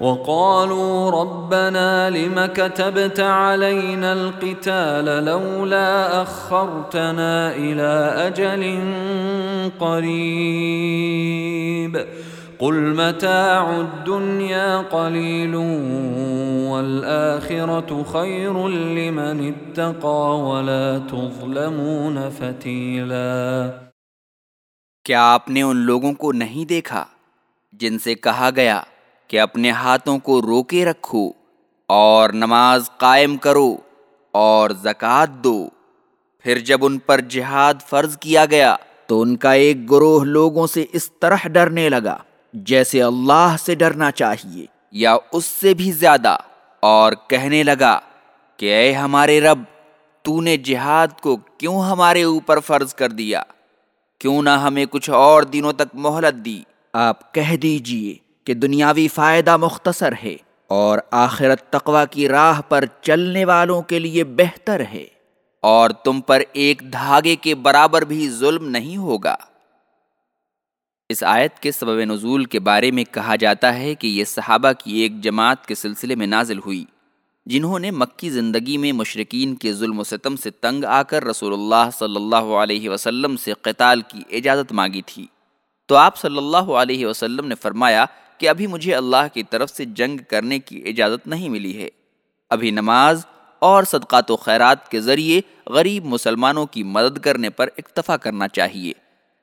وقالوا ربنا لم كتبت علينا القتال لولا أخرتنا إلى أجل قريب. قل متاع الدنيا قليل والآخرة خير لمن اتقى ولا تظلمون فتيلا. نے ان لوگوں کو نہیں دیکھا جن سے کہا گیا کہ اپنے ہاتھوں کو روکے رکھو اور نماز قائم کرو اور زکوٰۃ دو۔ پھر جب ان پر جہاد فرض کیا گیا تو ان کا ایک گروہ لوگوں سے اس طرح ڈرنے لگا جیسے اللہ سے ڈرنا چاہیے یا اس سے بھی زیادہ۔ اور کہنے لگا کہ اے ہمارے رب، تو نے جہاد کو کیوں ہمارے اوپر فرض کر دیا؟ کیوں نہ ہمیں کچھ اور دنوں تک مہلت دی؟ آپ کہہ دیجیے کہ دنیاوی فائدہ مختصر ہے اور آخرت تقوی کی راہ پر چلنے والوں کے لیے بہتر ہے اور تم پر ایک دھاگے کے برابر بھی ظلم نہیں ہوگا۔ اس آیت کے سبب نزول کے بارے میں کہا جاتا ہے کہ یہ صحابہ کی ایک جماعت کے سلسلے میں نازل ہوئی، جنہوں نے مکی زندگی میں مشرقین کے ظلم و ستم سے تنگ آ کر رسول اللہ صلی اللہ علیہ وسلم سے قتال کی اجازت مانگی تھی۔ تو آپ صلی اللہ علیہ وسلم نے فرمایا کہ ابھی مجھے اللہ کی طرف سے جنگ کرنے کی اجازت نہیں ملی ہے۔ ابھی نماز اور صدقات و خیرات کے ذریعے غریب مسلمانوں کی مدد کرنے پر اکتفا کرنا چاہیے۔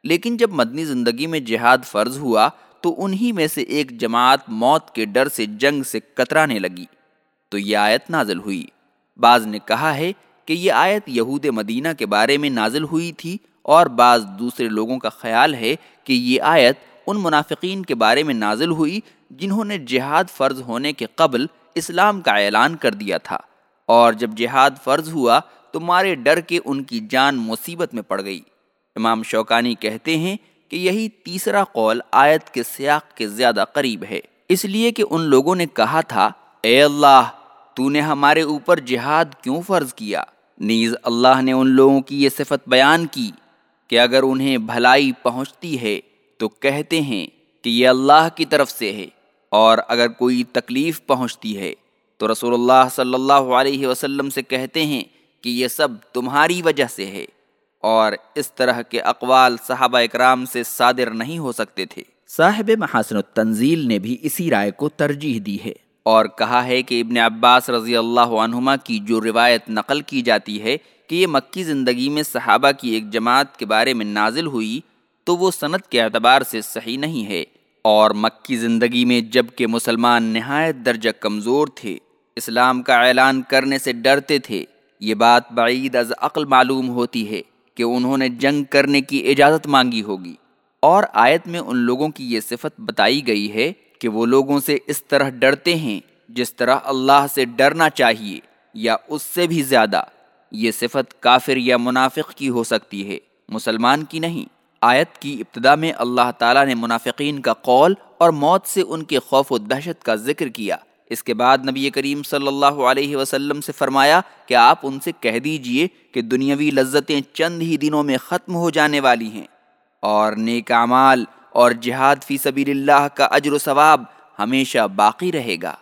لیکن جب مدنی زندگی میں جہاد فرض ہوا تو انہی میں سے ایک جماعت موت کے ڈر سے جنگ سے کترانے لگی۔ تو یہ آیت نازل ہوئی۔ بعض نے کہا ہے کہ یہ آیت یہود مدینہ کے بارے میں نازل ہوئی تھی اور بعض دوسرے لوگوں کا خیال ہے کہ یہ آیت ان منافقین کے بارے میں نازل ہوئی جنہوں نے جہاد فرض ہونے کے قبل اسلام کا اعلان کر دیا تھا۔ اور جب جہاد فرض ہوا تو مارے ڈر کے ان کی جان مصیبت میں پڑ گئی۔ امام شوکانی کہتے ہیں کہ یہی تیسرا قول آیت کے سیاق کے زیادہ قریب ہے۔ اس لیے کہ ان لوگوں نے کہا تھا، اے اللہ، تو نے ہمارے اوپر جہاد کیوں فرض کیا؟ نیز اللہ نے ان لوگوں کی یہ صفت بیان کی کہ اگر انہیں بھلائی پہنچتی ہے تو کہتے ہیں کہ یہ اللہ کی طرف سے ہے اور اگر کوئی تکلیف پہنچتی ہے تو رسول اللہ صلی اللہ علیہ وسلم سے کہتے ہیں کہ یہ سب تمہاری وجہ سے ہے اور اس طرح کے اقوال صحابہ اکرام سے صادر نہیں ہو سکتے تھے۔ صاحب محاسن التنزیل نے بھی اسی رائے کو ترجیح دی ہے۔ اور کہا ہے کہ ابن عباس رضی اللہ عنہما کی جو روایت نقل کی جاتی ہے کہ یہ مکی زندگی میں صحابہ کی ایک جماعت کے بارے میں نازل ہوئی تو وہ صنعت کے اعتبار سے صحیح نہیں ہے۔ اور مکی زندگی میں جبکہ مسلمان نہایت درجہ کمزور تھے، اسلام کا اعلان کرنے سے ڈرتے تھے، یہ بات بعید از عقل معلوم ہوتی ہے کہ انہوں نے جنگ کرنے کی اجازت مانگی ہوگی۔ اور آیت میں ان لوگوں کی یہ صفت بتائی گئی ہے کہ وہ لوگوں سے اس طرح ڈرتے ہیں جس طرح اللہ سے ڈرنا چاہیے یا اس سے بھی زیادہ۔ یہ صفت کافر یا منافق کی ہو سکتی ہے، مسلمان کی نہیں۔ آیت کی ابتدا میں اللہ تعالیٰ نے منافقین کا قول اور موت سے ان کے خوف و دہشت کا ذکر کیا۔ اس کے بعد نبی کریم صلی اللہ علیہ وسلم سے فرمایا کہ آپ ان سے کہہ دیجیے کہ دنیاوی لذتیں چند ہی دنوں میں ختم ہو جانے والی ہیں۔ اور نیک اعمال اور جہاد فی سبیل اللہ کا اجر و ثواب ہمیشہ باقی رہے گا۔